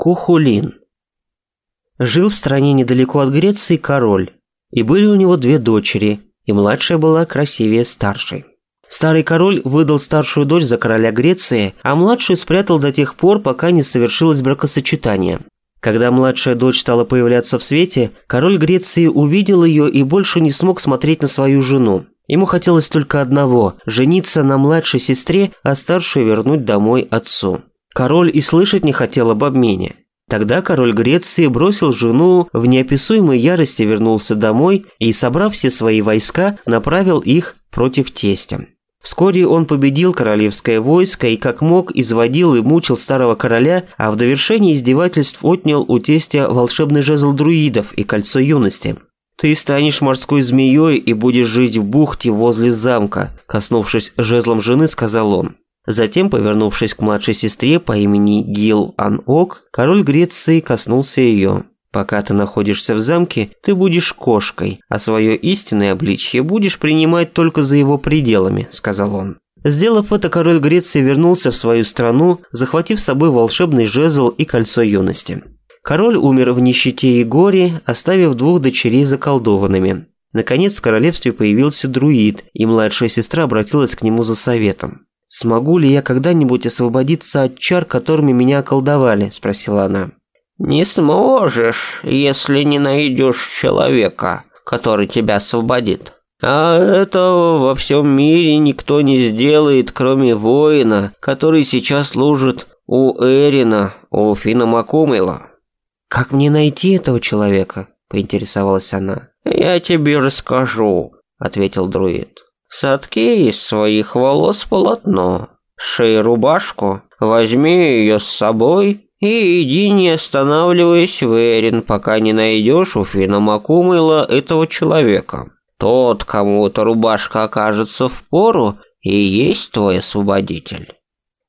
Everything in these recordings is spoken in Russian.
Кухулин. Жил в стране недалеко от Греции король, и были у него две дочери, и младшая была красивее старшей. Старый король выдал старшую дочь за короля Греции, а младшую спрятал до тех пор, пока не совершилось бракосочетание. Когда младшая дочь стала появляться в свете, король Греции увидел ее и больше не смог смотреть на свою жену. Ему хотелось только одного – жениться на младшей сестре, а старшую вернуть домой отцу. Король и слышать не хотел об обмене. Тогда король Греции бросил жену, в неописуемой ярости вернулся домой и, собрав все свои войска, направил их против тестя. Вскоре он победил королевское войско и как мог изводил и мучил старого короля, а в довершении издевательств отнял у тестя волшебный жезл друидов и кольцо юности. «Ты станешь морской змеей и будешь жить в бухте возле замка», коснувшись жезлом жены, сказал он. Затем, повернувшись к младшей сестре по имени Гил Ан Ок, король Греции коснулся ее. «Пока ты находишься в замке, ты будешь кошкой, а свое истинное обличье будешь принимать только за его пределами», – сказал он. Сделав это, король Греции вернулся в свою страну, захватив с собой волшебный жезл и кольцо юности. Король умер в нищете и горе, оставив двух дочерей заколдованными. Наконец в королевстве появился друид, и младшая сестра обратилась к нему за советом. «Смогу ли я когда-нибудь освободиться от чар, которыми меня околдовали?» – спросила она. «Не сможешь, если не найдешь человека, который тебя освободит. А этого во всем мире никто не сделает, кроме воина, который сейчас служит у Эрина, у Фина Макумела». «Как мне найти этого человека?» – поинтересовалась она. «Я тебе расскажу», – ответил друид. Сотки из своих волос полотно, шей рубашку, возьми ее с собой и иди, не останавливаясь в Эрин, пока не найдешь у Фина Макумыла этого человека. Тот, кому эта рубашка окажется в пору, и есть твой освободитель».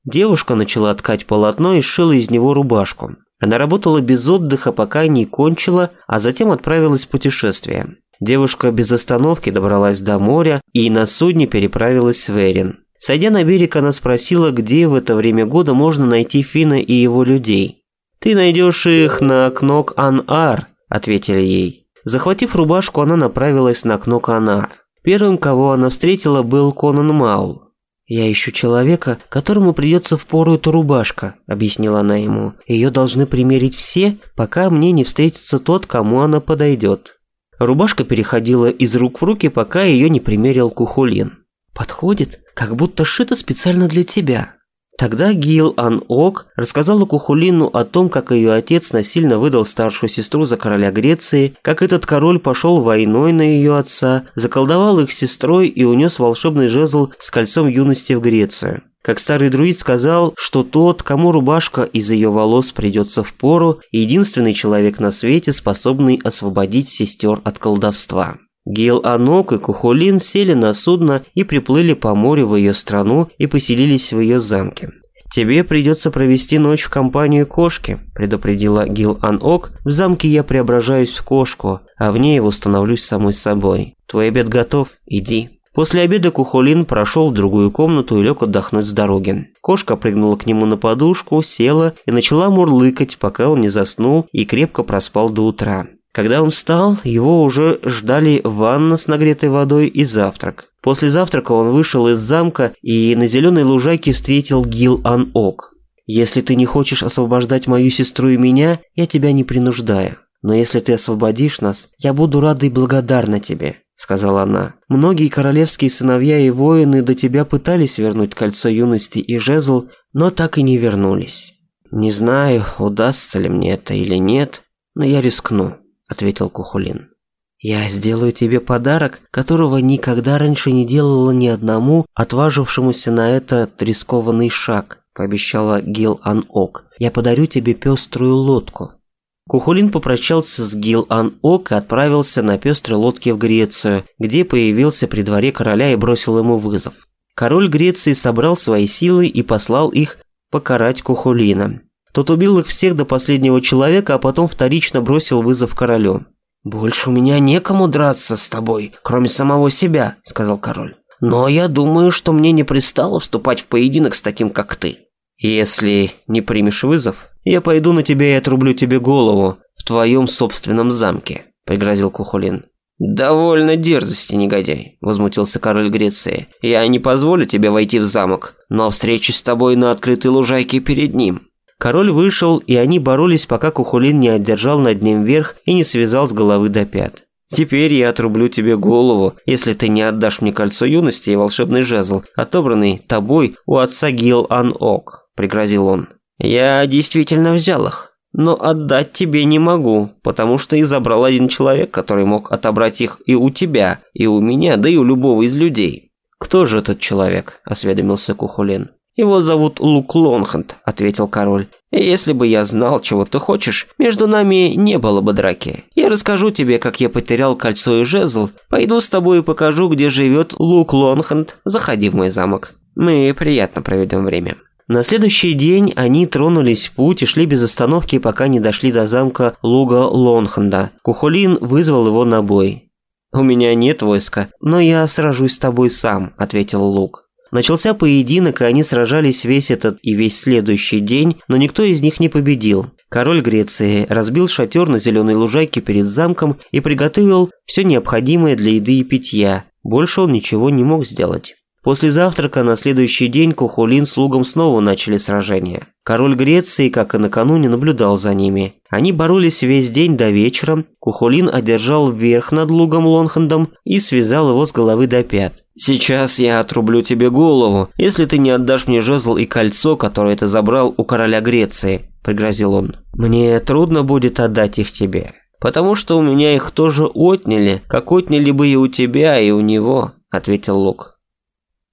Девушка начала ткать полотно и шила из него рубашку. Она работала без отдыха, пока не кончила, а затем отправилась в путешествие. Девушка без остановки добралась до моря и на судне переправилась в Эрин. Сойдя на берег, она спросила, где в это время года можно найти Фина и его людей. «Ты найдешь их на Кнок Ан-Ар», – ответили ей. Захватив рубашку, она направилась на Кнок Ан-Ар. Первым, кого она встретила, был Конан Маул. «Я ищу человека, которому придется впору эта рубашка», – объяснила она ему. «Ее должны примерить все, пока мне не встретится тот, кому она подойдет». Рубашка переходила из рук в руки, пока ее не примерил Кухулин. «Подходит, как будто шито специально для тебя». Тогда Гил Ан Ок рассказала Кухулину о том, как ее отец насильно выдал старшую сестру за короля Греции, как этот король пошел войной на ее отца, заколдовал их сестрой и унес волшебный жезл с кольцом юности в Грецию. Как старый друид сказал, что тот, кому рубашка из ее волос придется в пору, единственный человек на свете, способный освободить сестер от колдовства. Гил Анок и Кухулин сели на судно и приплыли по морю в ее страну и поселились в ее замке. «Тебе придется провести ночь в компании кошки», – предупредила Гил Анок. «В замке я преображаюсь в кошку, а в ней его становлюсь самой собой. Твой обед готов, иди». После обеда Кухолин прошел в другую комнату и лег отдохнуть с дороги. Кошка прыгнула к нему на подушку, села и начала мурлыкать, пока он не заснул и крепко проспал до утра. Когда он встал, его уже ждали ванна с нагретой водой и завтрак. После завтрака он вышел из замка и на зеленой лужайке встретил Гил Ан Ок. «Если ты не хочешь освобождать мою сестру и меня, я тебя не принуждаю. Но если ты освободишь нас, я буду рада и благодарна тебе сказала она. «Многие королевские сыновья и воины до тебя пытались вернуть кольцо юности и жезл, но так и не вернулись». «Не знаю, удастся ли мне это или нет, но я рискну», — ответил Кухулин. «Я сделаю тебе подарок, которого никогда раньше не делала ни одному, отважившемуся на этот рискованный шаг», — пообещала Гил Ан-Ок. «Я подарю тебе пеструю лодку». Кухулин попрощался с Гил-Ан-Ок и отправился на пестрой лодке в Грецию, где появился при дворе короля и бросил ему вызов. Король Греции собрал свои силы и послал их покарать Кухулина. Тот убил их всех до последнего человека, а потом вторично бросил вызов королю. «Больше у меня некому драться с тобой, кроме самого себя», — сказал король. «Но я думаю, что мне не пристало вступать в поединок с таким, как ты». Если не примешь вызов, я пойду на тебя и отрублю тебе голову в твоем собственном замке», – пригрозил Кухулин. «Довольно дерзости, негодяй», – возмутился король Греции. «Я не позволю тебе войти в замок, но встречи с тобой на открытой лужайке перед ним». Король вышел, и они боролись, пока Кухулин не одержал над ним верх и не связал с головы до пят. «Теперь я отрублю тебе голову, если ты не отдашь мне кольцо юности и волшебный жезл, отобранный тобой у отца Гил Ан Ок», — пригрозил он. «Я действительно взял их, но отдать тебе не могу, потому что и забрал один человек, который мог отобрать их и у тебя, и у меня, да и у любого из людей». «Кто же этот человек?» – осведомился Кухулин. «Его зовут Лук Лонхант, – ответил король. «Если бы я знал, чего ты хочешь, между нами не было бы драки. Я расскажу тебе, как я потерял кольцо и жезл. Пойду с тобой и покажу, где живет Лук Лонхант. Заходи в мой замок. Мы приятно проведем время». На следующий день они тронулись в путь и шли без остановки, пока не дошли до замка Луга Лонханда. Кухолин вызвал его на бой. «У меня нет войска, но я сражусь с тобой сам», – ответил Луг. Начался поединок, и они сражались весь этот и весь следующий день, но никто из них не победил. Король Греции разбил шатер на зеленой лужайке перед замком и приготовил все необходимое для еды и питья. Больше он ничего не мог сделать. После завтрака на следующий день Кухулин с Лугом снова начали сражение. Король Греции, как и накануне, наблюдал за ними. Они боролись весь день до вечера. Кухулин одержал верх над Лугом Лонхендом и связал его с головы до пят. «Сейчас я отрублю тебе голову, если ты не отдашь мне жезл и кольцо, которое ты забрал у короля Греции», – пригрозил он. «Мне трудно будет отдать их тебе, потому что у меня их тоже отняли, как отняли бы и у тебя, и у него», – ответил Лук.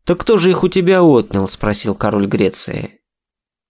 «Так кто же их у тебя отнял?» – спросил король Греции.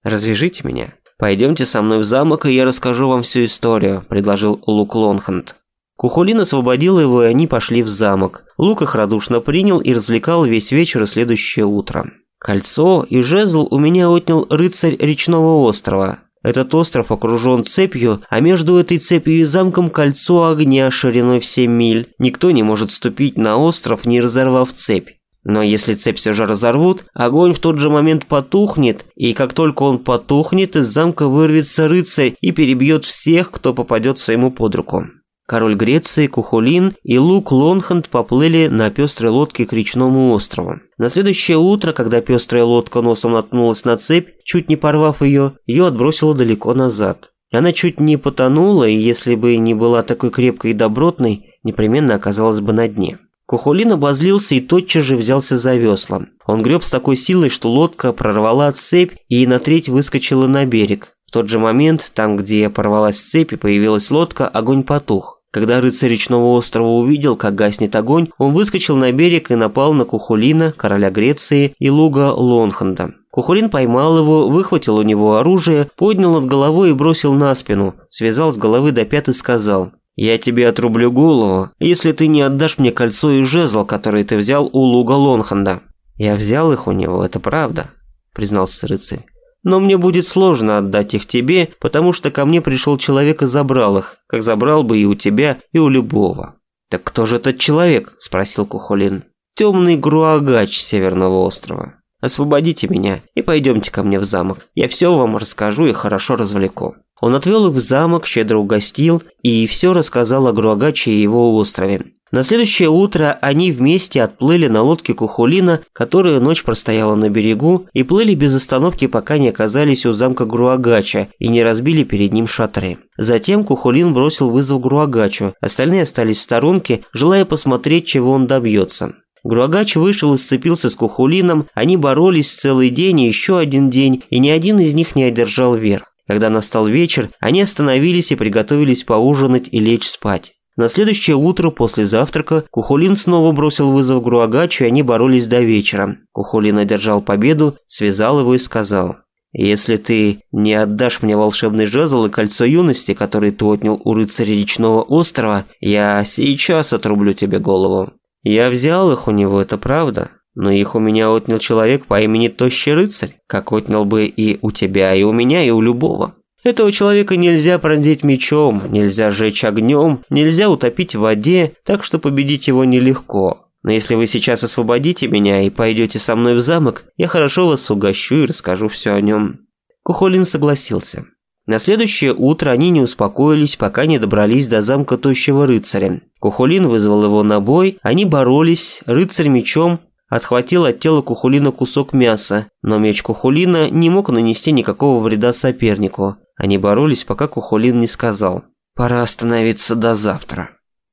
«Развяжите меня. Пойдемте со мной в замок, и я расскажу вам всю историю», – предложил Лук Лонханд. Кухулин освободил его, и они пошли в замок. Лук их радушно принял и развлекал весь вечер и следующее утро. «Кольцо и жезл у меня отнял рыцарь речного острова», этот остров окружен цепью, а между этой цепью и замком кольцо огня шириной в 7 миль. Никто не может ступить на остров, не разорвав цепь. Но если цепь все же разорвут, огонь в тот же момент потухнет, и как только он потухнет, из замка вырвется рыцарь и перебьет всех, кто попадется ему под руку. Король Греции, Кухулин и Лук Лонханд поплыли на пестрой лодке к речному острову. На следующее утро, когда пестрая лодка носом наткнулась на цепь, чуть не порвав ее, ее отбросило далеко назад. Она чуть не потонула, и если бы не была такой крепкой и добротной, непременно оказалась бы на дне. Кухулин обозлился и тотчас же взялся за веслом. Он греб с такой силой, что лодка прорвала цепь и на треть выскочила на берег. В тот же момент, там, где порвалась цепь и появилась лодка, огонь потух. Когда рыцарь речного острова увидел, как гаснет огонь, он выскочил на берег и напал на Кухулина, короля Греции, и луга Лонханда. Кухулин поймал его, выхватил у него оружие, поднял над головой и бросил на спину, связал с головы до пят и сказал я тебе отрублю голову, если ты не отдашь мне кольцо и жезл, которые ты взял у луга Лонханда». «Я взял их у него, это правда», — признался рыцарь. «Но мне будет сложно отдать их тебе, потому что ко мне пришел человек и забрал их, как забрал бы и у тебя, и у любого». «Так кто же этот человек?» – спросил Кухолин. «Темный груагач Северного острова. Освободите меня и пойдемте ко мне в замок. Я все вам расскажу и хорошо развлеку». Он отвел их в замок, щедро угостил и все рассказал о Груагаче и его острове. На следующее утро они вместе отплыли на лодке Кухулина, которая ночь простояла на берегу, и плыли без остановки, пока не оказались у замка Груагача и не разбили перед ним шатры. Затем Кухулин бросил вызов Груагачу, остальные остались в сторонке, желая посмотреть, чего он добьется. Груагач вышел и сцепился с Кухулином, они боролись целый день и еще один день, и ни один из них не одержал верх. Когда настал вечер, они остановились и приготовились поужинать и лечь спать. На следующее утро после завтрака Кухулин снова бросил вызов Груагачу, и они боролись до вечера. Кухулин одержал победу, связал его и сказал. «Если ты не отдашь мне волшебный жезл и кольцо юности, которое ты отнял у рыцаря речного острова, я сейчас отрублю тебе голову». «Я взял их у него, это правда», но их у меня отнял человек по имени Тощий Рыцарь, как отнял бы и у тебя, и у меня, и у любого. Этого человека нельзя пронзить мечом, нельзя сжечь огнем, нельзя утопить в воде, так что победить его нелегко. Но если вы сейчас освободите меня и пойдете со мной в замок, я хорошо вас угощу и расскажу все о нем». Кухолин согласился. На следующее утро они не успокоились, пока не добрались до замка Тощего Рыцаря. Кухолин вызвал его на бой, они боролись, рыцарь мечом, отхватил от тела Кухулина кусок мяса, но меч Кухулина не мог нанести никакого вреда сопернику. Они боролись, пока Кухулин не сказал «Пора остановиться до завтра».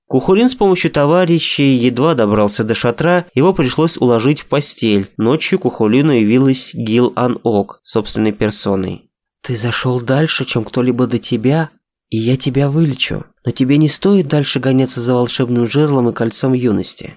Кухулин с помощью товарищей едва добрался до шатра, его пришлось уложить в постель. Ночью Кухулину явилась Гил Ан Ок, собственной персоной. «Ты зашел дальше, чем кто-либо до тебя, и я тебя вылечу. Но тебе не стоит дальше гоняться за волшебным жезлом и кольцом юности.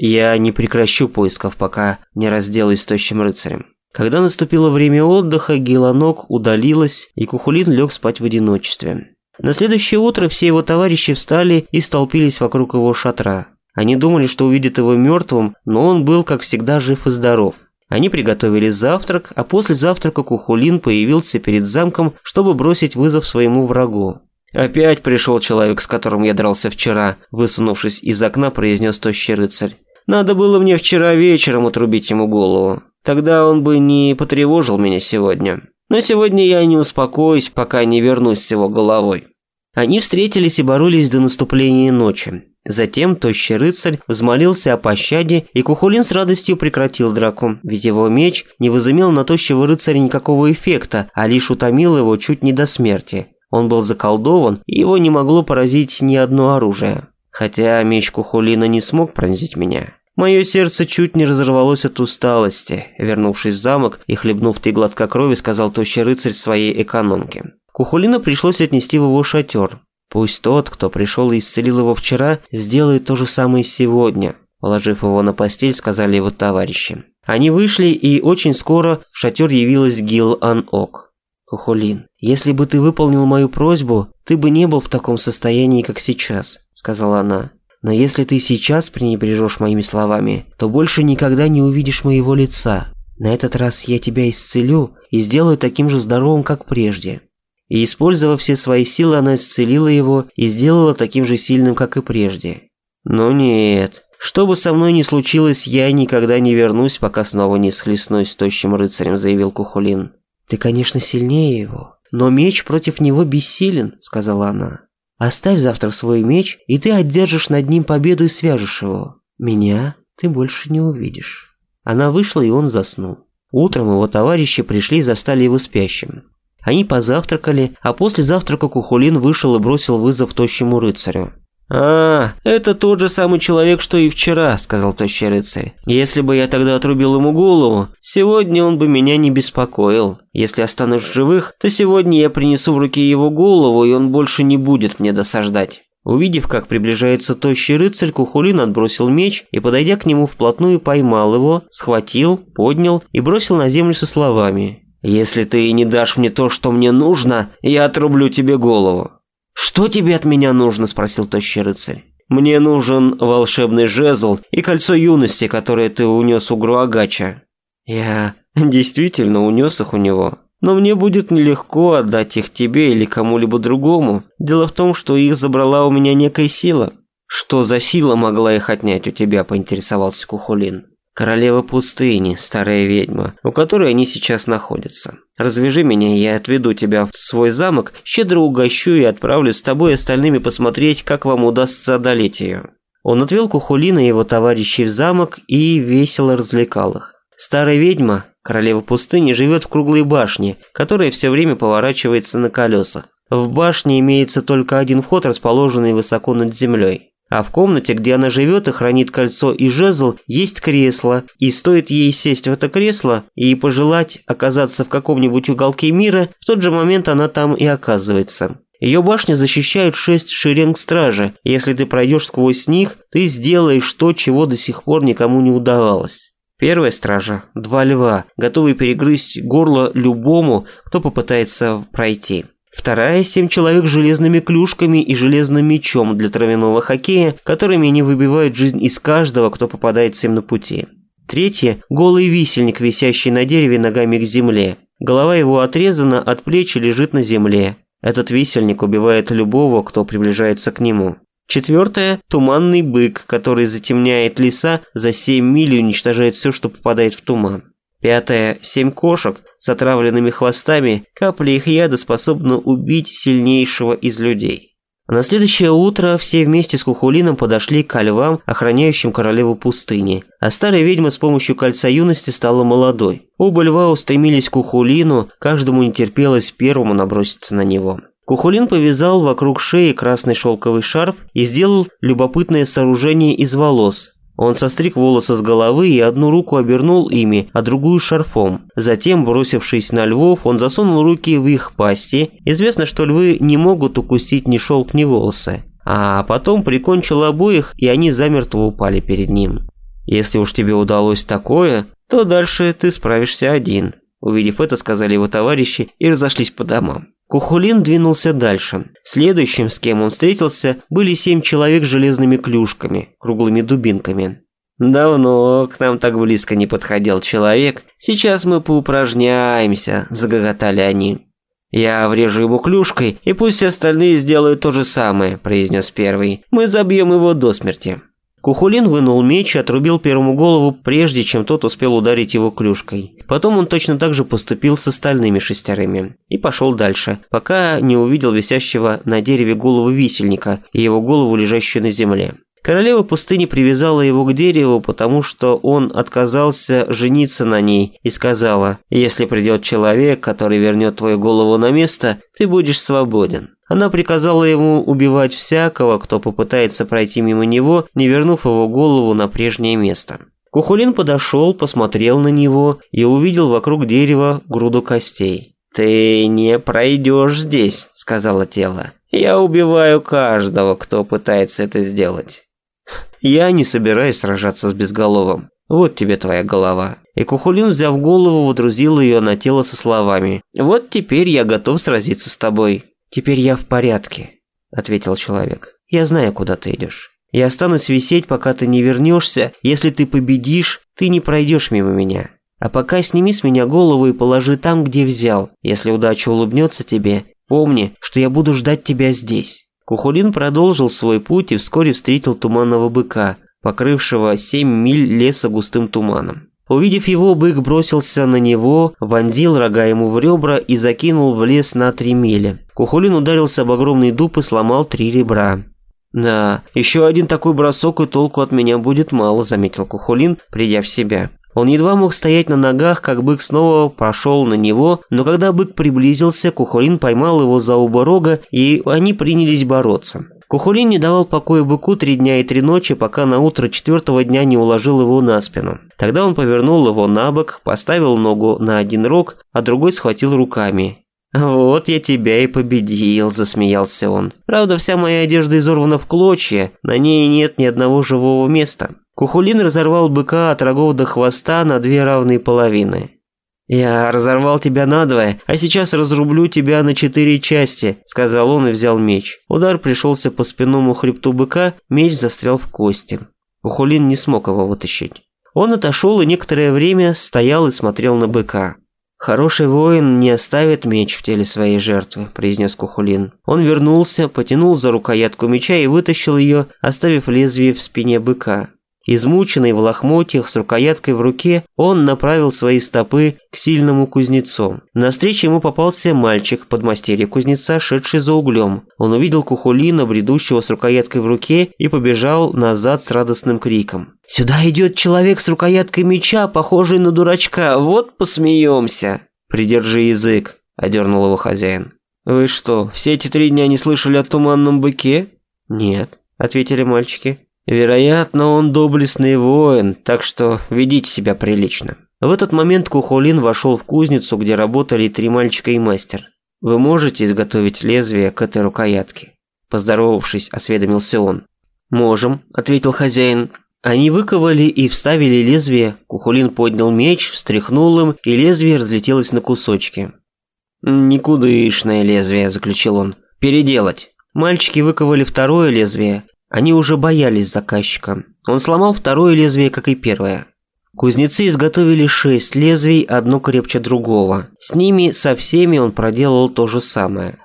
Я не прекращу поисков, пока не разделаюсь с тощим рыцарем. Когда наступило время отдыха, Гиланок удалилась, и Кухулин лег спать в одиночестве. На следующее утро все его товарищи встали и столпились вокруг его шатра. Они думали, что увидят его мертвым, но он был, как всегда, жив и здоров. Они приготовили завтрак, а после завтрака Кухулин появился перед замком, чтобы бросить вызов своему врагу. «Опять пришел человек, с которым я дрался вчера», – высунувшись из окна, произнес тощий рыцарь. Надо было мне вчера вечером отрубить ему голову. Тогда он бы не потревожил меня сегодня. Но сегодня я не успокоюсь, пока не вернусь с его головой». Они встретились и боролись до наступления ночи. Затем тощий рыцарь взмолился о пощаде, и Кухулин с радостью прекратил драку, ведь его меч не возымел на тощего рыцаря никакого эффекта, а лишь утомил его чуть не до смерти. Он был заколдован, и его не могло поразить ни одно оружие. Хотя меч Кухулина не смог пронзить меня. Мое сердце чуть не разорвалось от усталости. Вернувшись в замок и хлебнув три глотка крови, сказал тощий рыцарь своей экономке. Кухулина пришлось отнести в его шатер. Пусть тот, кто пришел и исцелил его вчера, сделает то же самое сегодня. Положив его на постель, сказали его товарищи. Они вышли, и очень скоро в шатер явилась Гил Ан Ок. «Кухулин, если бы ты выполнил мою просьбу, ты бы не был в таком состоянии, как сейчас», – сказала она. Но если ты сейчас пренебрежешь моими словами, то больше никогда не увидишь моего лица. На этот раз я тебя исцелю и сделаю таким же здоровым, как прежде». И использовав все свои силы, она исцелила его и сделала таким же сильным, как и прежде. «Но нет. Что бы со мной ни случилось, я никогда не вернусь, пока снова не схлестнусь с тощим рыцарем», – заявил Кухулин. «Ты, конечно, сильнее его, но меч против него бессилен», – сказала она. Оставь завтра свой меч, и ты одержишь над ним победу и свяжешь его. Меня ты больше не увидишь». Она вышла, и он заснул. Утром его товарищи пришли и застали его спящим. Они позавтракали, а после завтрака Кухулин вышел и бросил вызов тощему рыцарю. «А, это тот же самый человек, что и вчера», – сказал тощий рыцарь. «Если бы я тогда отрубил ему голову, сегодня он бы меня не беспокоил. Если останусь в живых, то сегодня я принесу в руки его голову, и он больше не будет мне досаждать». Увидев, как приближается тощий рыцарь, Кухулин отбросил меч и, подойдя к нему вплотную, поймал его, схватил, поднял и бросил на землю со словами «Если ты не дашь мне то, что мне нужно, я отрублю тебе голову». «Что тебе от меня нужно?» – спросил тощий рыцарь. «Мне нужен волшебный жезл и кольцо юности, которое ты унес у Груагача». «Я действительно унес их у него», но мне будет нелегко отдать их тебе или кому-либо другому. Дело в том, что их забрала у меня некая сила». «Что за сила могла их отнять у тебя?» – поинтересовался Кухулин королева пустыни, старая ведьма, у которой они сейчас находятся. Развяжи меня, я отведу тебя в свой замок, щедро угощу и отправлю с тобой остальными посмотреть, как вам удастся одолеть ее». Он отвел Кухулина и его товарищей в замок и весело развлекал их. Старая ведьма, королева пустыни, живет в круглой башне, которая все время поворачивается на колесах. В башне имеется только один вход, расположенный высоко над землей. А в комнате, где она живет и хранит кольцо и жезл, есть кресло, и стоит ей сесть в это кресло и пожелать оказаться в каком-нибудь уголке мира, в тот же момент она там и оказывается. Ее башню защищают шесть шеренг стражи. Если ты пройдешь сквозь них, ты сделаешь то, чего до сих пор никому не удавалось. Первая стража – два льва, готовые перегрызть горло любому, кто попытается пройти. Вторая – семь человек с железными клюшками и железным мечом для травяного хоккея, которыми они выбивают жизнь из каждого, кто попадается им на пути. Третье – голый висельник, висящий на дереве ногами к земле. Голова его отрезана от плечи лежит на земле. Этот висельник убивает любого, кто приближается к нему. Четвертое – туманный бык, который затемняет леса, за 7 миль и уничтожает все, что попадает в туман. Пятое – семь кошек, с отравленными хвостами, капли их яда способны убить сильнейшего из людей. На следующее утро все вместе с Кухулином подошли к львам, охраняющим королеву пустыни. А старая ведьма с помощью кольца юности стала молодой. Оба льва устремились к Кухулину, каждому не терпелось первому наброситься на него. Кухулин повязал вокруг шеи красный шелковый шарф и сделал любопытное сооружение из волос, он состриг волосы с головы и одну руку обернул ими, а другую шарфом. Затем, бросившись на львов, он засунул руки в их пасти. Известно, что львы не могут укусить ни шелк, ни волосы. А потом прикончил обоих, и они замертво упали перед ним. «Если уж тебе удалось такое, то дальше ты справишься один», увидев это, сказали его товарищи и разошлись по домам. Кухулин двинулся дальше. Следующим, с кем он встретился, были семь человек с железными клюшками, круглыми дубинками. «Давно к нам так близко не подходил человек. Сейчас мы поупражняемся», – загоготали они. «Я врежу его клюшкой, и пусть все остальные сделают то же самое», – произнес первый. «Мы забьем его до смерти». Кухулин вынул меч и отрубил первому голову, прежде чем тот успел ударить его клюшкой. Потом он точно так же поступил с остальными шестерыми. И пошел дальше, пока не увидел висящего на дереве голову висельника и его голову, лежащую на земле. Королева пустыни привязала его к дереву, потому что он отказался жениться на ней и сказала, «Если придет человек, который вернет твою голову на место, ты будешь свободен». Она приказала ему убивать всякого, кто попытается пройти мимо него, не вернув его голову на прежнее место. Кухулин подошел, посмотрел на него и увидел вокруг дерева груду костей. «Ты не пройдешь здесь», — сказала тело. «Я убиваю каждого, кто пытается это сделать». «Я не собираюсь сражаться с безголовым. Вот тебе твоя голова». И Кухулин, взяв голову, водрузил ее на тело со словами «Вот теперь я готов сразиться с тобой». «Теперь я в порядке», — ответил человек. «Я знаю, куда ты идешь. Я останусь висеть, пока ты не вернешься. Если ты победишь, ты не пройдешь мимо меня. А пока сними с меня голову и положи там, где взял. Если удача улыбнется тебе, помни, что я буду ждать тебя здесь». Кухулин продолжил свой путь и вскоре встретил туманного быка, покрывшего семь миль леса густым туманом. Увидев его, бык бросился на него, вонзил рога ему в ребра и закинул в лес на три мили. Кухулин ударился об огромный дуб и сломал три ребра. «Да, еще один такой бросок и толку от меня будет мало», – заметил Кухулин, придя в себя. Он едва мог стоять на ногах, как бык снова прошел на него, но когда бык приблизился, Кухолин поймал его за оба рога, и они принялись бороться. Кухулин не давал покоя быку три дня и три ночи, пока на утро четвертого дня не уложил его на спину. Тогда он повернул его на бок, поставил ногу на один рог, а другой схватил руками. «Вот я тебя и победил», – засмеялся он. «Правда, вся моя одежда изорвана в клочья, на ней нет ни одного живого места. Кухулин разорвал быка от рогов до хвоста на две равные половины. «Я разорвал тебя надвое, а сейчас разрублю тебя на четыре части», — сказал он и взял меч. Удар пришелся по спинному хребту быка, меч застрял в кости. Кухулин не смог его вытащить. Он отошел и некоторое время стоял и смотрел на быка. «Хороший воин не оставит меч в теле своей жертвы», – произнес Кухулин. Он вернулся, потянул за рукоятку меча и вытащил ее, оставив лезвие в спине быка. Измученный в лохмотьях с рукояткой в руке, он направил свои стопы к сильному кузнецу. На встрече ему попался мальчик, подмастерье кузнеца, шедший за углем. Он увидел Кухулина, бредущего с рукояткой в руке, и побежал назад с радостным криком. «Сюда идет человек с рукояткой меча, похожий на дурачка, вот посмеемся!» «Придержи язык», – одернул его хозяин. «Вы что, все эти три дня не слышали о туманном быке?» «Нет», – ответили мальчики. Вероятно, он доблестный воин, так что ведите себя прилично. В этот момент Кухолин вошел в кузницу, где работали три мальчика и мастер. «Вы можете изготовить лезвие к этой рукоятке?» Поздоровавшись, осведомился он. «Можем», — ответил хозяин. Они выковали и вставили лезвие. Кухулин поднял меч, встряхнул им, и лезвие разлетелось на кусочки. «Никудышное лезвие», — заключил он. «Переделать». Мальчики выковали второе лезвие, они уже боялись заказчика. Он сломал второе лезвие, как и первое. Кузнецы изготовили шесть лезвий, одно крепче другого. С ними, со всеми он проделал то же самое.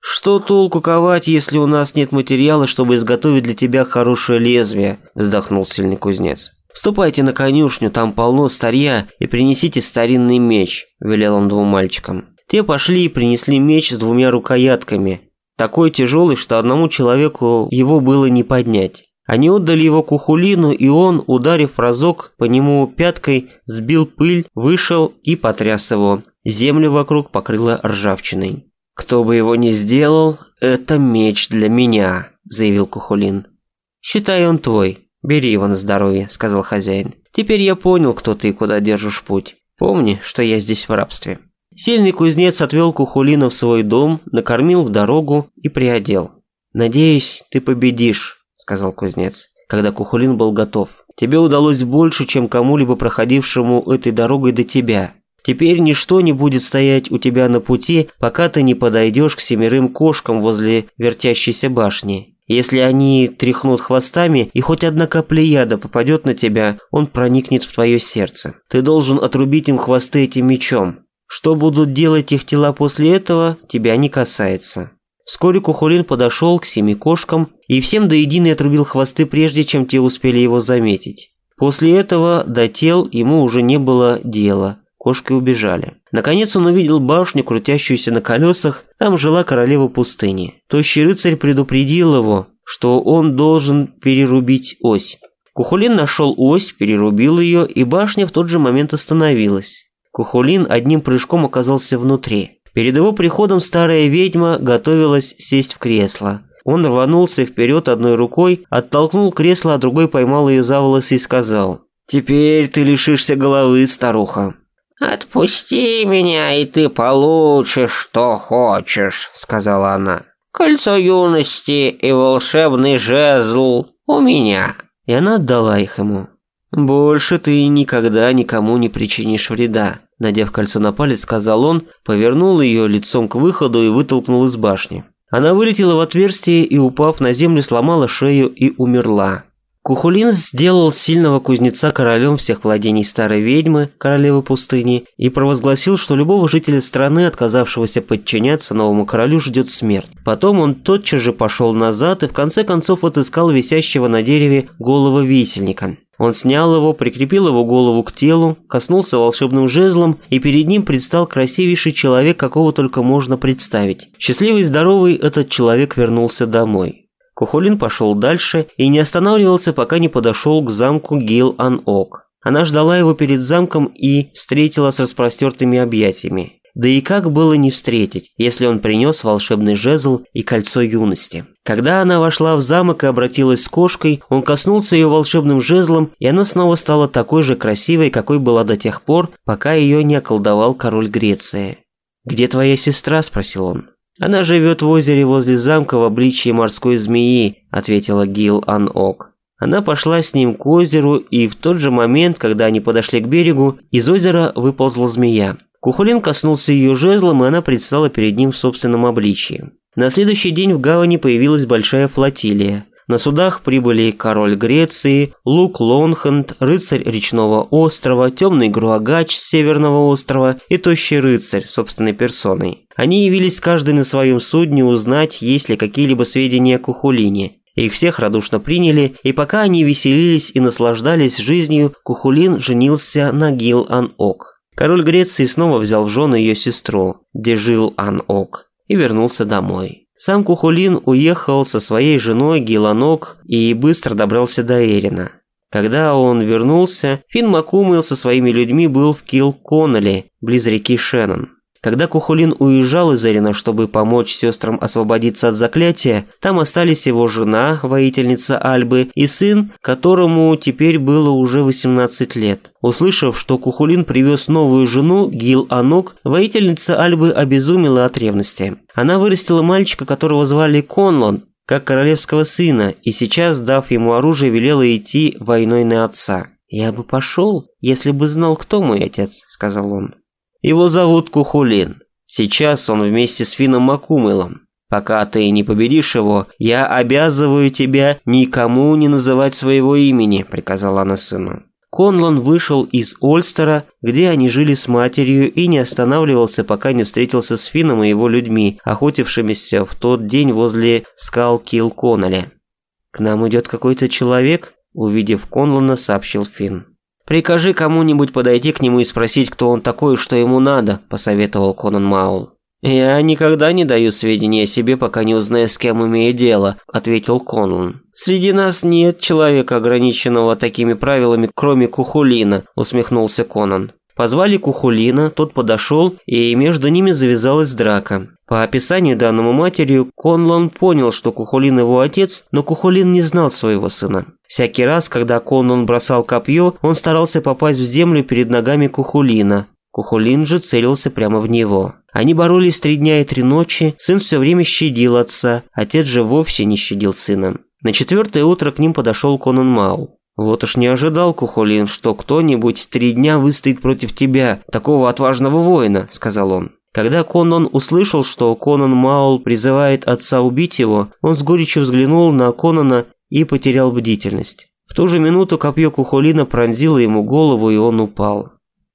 «Что толку ковать, если у нас нет материала, чтобы изготовить для тебя хорошее лезвие?» – вздохнул сильный кузнец. «Ступайте на конюшню, там полно старья, и принесите старинный меч», – велел он двум мальчикам. Те пошли и принесли меч с двумя рукоятками, такой тяжелый, что одному человеку его было не поднять. Они отдали его Кухулину, и он, ударив разок по нему пяткой, сбил пыль, вышел и потряс его. Землю вокруг покрыло ржавчиной. «Кто бы его ни сделал, это меч для меня», – заявил Кухулин. «Считай он твой. Бери его на здоровье», – сказал хозяин. «Теперь я понял, кто ты и куда держишь путь. Помни, что я здесь в рабстве». Сильный кузнец отвел Кухулина в свой дом, накормил в дорогу и приодел. «Надеюсь, ты победишь», – сказал кузнец, когда Кухулин был готов. «Тебе удалось больше, чем кому-либо проходившему этой дорогой до тебя. Теперь ничто не будет стоять у тебя на пути, пока ты не подойдешь к семерым кошкам возле вертящейся башни. Если они тряхнут хвостами, и хоть одна капля яда попадет на тебя, он проникнет в твое сердце. Ты должен отрубить им хвосты этим мечом, что будут делать их тела после этого, тебя не касается. Вскоре Кухурин подошел к семи кошкам и всем до единой отрубил хвосты, прежде чем те успели его заметить. После этого до тел ему уже не было дела. Кошки убежали. Наконец он увидел башню, крутящуюся на колесах. Там жила королева пустыни. Тощий рыцарь предупредил его, что он должен перерубить ось. Кухулин нашел ось, перерубил ее, и башня в тот же момент остановилась. Кухулин одним прыжком оказался внутри. Перед его приходом старая ведьма готовилась сесть в кресло. Он рванулся вперед одной рукой, оттолкнул кресло, а другой поймал ее за волосы и сказал. «Теперь ты лишишься головы, старуха». «Отпусти меня, и ты получишь, что хочешь», — сказала она. «Кольцо юности и волшебный жезл у меня». И она отдала их ему. «Больше ты никогда никому не причинишь вреда», Надев кольцо на палец, сказал он, повернул ее лицом к выходу и вытолкнул из башни. Она вылетела в отверстие и, упав на землю, сломала шею и умерла. Кухулин сделал сильного кузнеца королем всех владений старой ведьмы, королевы пустыни, и провозгласил, что любого жителя страны, отказавшегося подчиняться новому королю, ждет смерть. Потом он тотчас же пошел назад и в конце концов отыскал висящего на дереве голого висельника. Он снял его, прикрепил его голову к телу, коснулся волшебным жезлом, и перед ним предстал красивейший человек, какого только можно представить. Счастливый и здоровый этот человек вернулся домой. Кухолин пошел дальше и не останавливался, пока не подошел к замку Гил-Ан-Ок. Она ждала его перед замком и встретила с распростертыми объятиями. Да и как было не встретить, если он принес волшебный жезл и кольцо юности. Когда она вошла в замок и обратилась с кошкой, он коснулся ее волшебным жезлом, и она снова стала такой же красивой, какой была до тех пор, пока ее не околдовал король Греции. «Где твоя сестра?» – спросил он. «Она живет в озере возле замка в обличье морской змеи», – ответила Гил Ан-Ок. Она пошла с ним к озеру, и в тот же момент, когда они подошли к берегу, из озера выползла змея. Кухулин коснулся ее жезлом, и она предстала перед ним в собственном обличии. На следующий день в гавани появилась большая флотилия. На судах прибыли король Греции, Лук Лонхенд, рыцарь речного острова, темный Груагач с северного острова и тощий рыцарь собственной персоной. Они явились каждый на своем судне узнать, есть ли какие-либо сведения о Кухулине. Их всех радушно приняли, и пока они веселились и наслаждались жизнью, Кухулин женился на Гил-Ан-Ок. Король Греции снова взял в жены ее сестру, где жил Ан-Ок, и вернулся домой. Сам Кухулин уехал со своей женой Гиланок и быстро добрался до Эрина. Когда он вернулся, Финн Макумыл со своими людьми был в Килл-Коннелли, близ реки Шеннон. Когда Кухулин уезжал из Эрина, чтобы помочь сестрам освободиться от заклятия, там остались его жена, воительница Альбы, и сын, которому теперь было уже 18 лет. Услышав, что Кухулин привез новую жену, Гил Анук, воительница Альбы обезумела от ревности. Она вырастила мальчика, которого звали Конлон, как королевского сына, и сейчас, дав ему оружие, велела идти войной на отца. «Я бы пошел, если бы знал, кто мой отец», — сказал он. Его зовут Кухулин. Сейчас он вместе с Фином Макумылом. Пока ты не победишь его, я обязываю тебя никому не называть своего имени», – приказала она сыну. Конлан вышел из Ольстера, где они жили с матерью, и не останавливался, пока не встретился с Фином и его людьми, охотившимися в тот день возле скал Килконнелли. «К нам идет какой-то человек», – увидев Конлана, сообщил Финн. «Прикажи кому-нибудь подойти к нему и спросить, кто он такой и что ему надо», – посоветовал Конан Маул. «Я никогда не даю сведения о себе, пока не узнаю, с кем имею дело», – ответил Конан. «Среди нас нет человека, ограниченного такими правилами, кроме Кухулина», – усмехнулся Конан. Позвали Кухулина, тот подошел, и между ними завязалась драка. По описанию данному матерью, Конлон понял, что Кухолин его отец, но Кухолин не знал своего сына. Всякий раз, когда Конлон бросал копье, он старался попасть в землю перед ногами Кухолина. Кухолин же целился прямо в него. Они боролись три дня и три ночи, сын все время щадил отца, отец же вовсе не щадил сына. На четвертое утро к ним подошел Конан Мау. «Вот уж не ожидал, Кухолин, что кто-нибудь три дня выстоит против тебя, такого отважного воина», — сказал он. Когда Коннон услышал, что Конан Маул призывает отца убить его, он с горечью взглянул на Конана и потерял бдительность. В ту же минуту копье Кухолина пронзило ему голову, и он упал.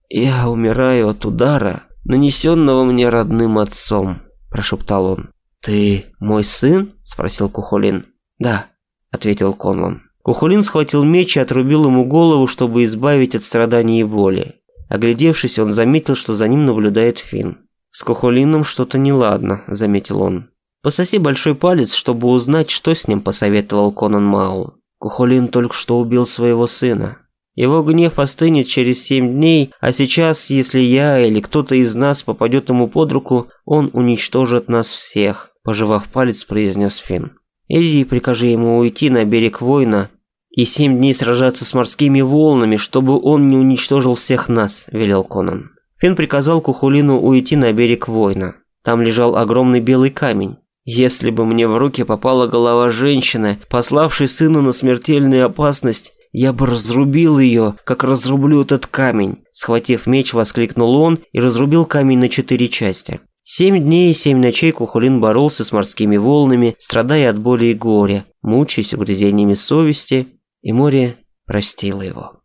«Я умираю от удара, нанесенного мне родным отцом», – прошептал он. «Ты мой сын?» – спросил Кухолин. «Да», – ответил Конлон. Кухолин схватил меч и отрубил ему голову, чтобы избавить от страданий и боли. Оглядевшись, он заметил, что за ним наблюдает Финн. «С Кухулином что-то неладно», – заметил он. «Пососи большой палец, чтобы узнать, что с ним посоветовал Конан Маул. Кухулин только что убил своего сына. Его гнев остынет через семь дней, а сейчас, если я или кто-то из нас попадет ему под руку, он уничтожит нас всех», – пожевав палец, произнес Финн. «Иди прикажи ему уйти на берег воина и семь дней сражаться с морскими волнами, чтобы он не уничтожил всех нас», – велел Конан. Фин приказал Кухулину уйти на берег Война. Там лежал огромный белый камень. Если бы мне в руки попала голова женщины, пославшей сына на смертельную опасность, я бы разрубил ее, как разрублю этот камень. Схватив меч, воскликнул он и разрубил камень на четыре части. Семь дней и семь ночей Кухулин боролся с морскими волнами, страдая от боли и горя, мучаясь угрызениями совести, и море простило его.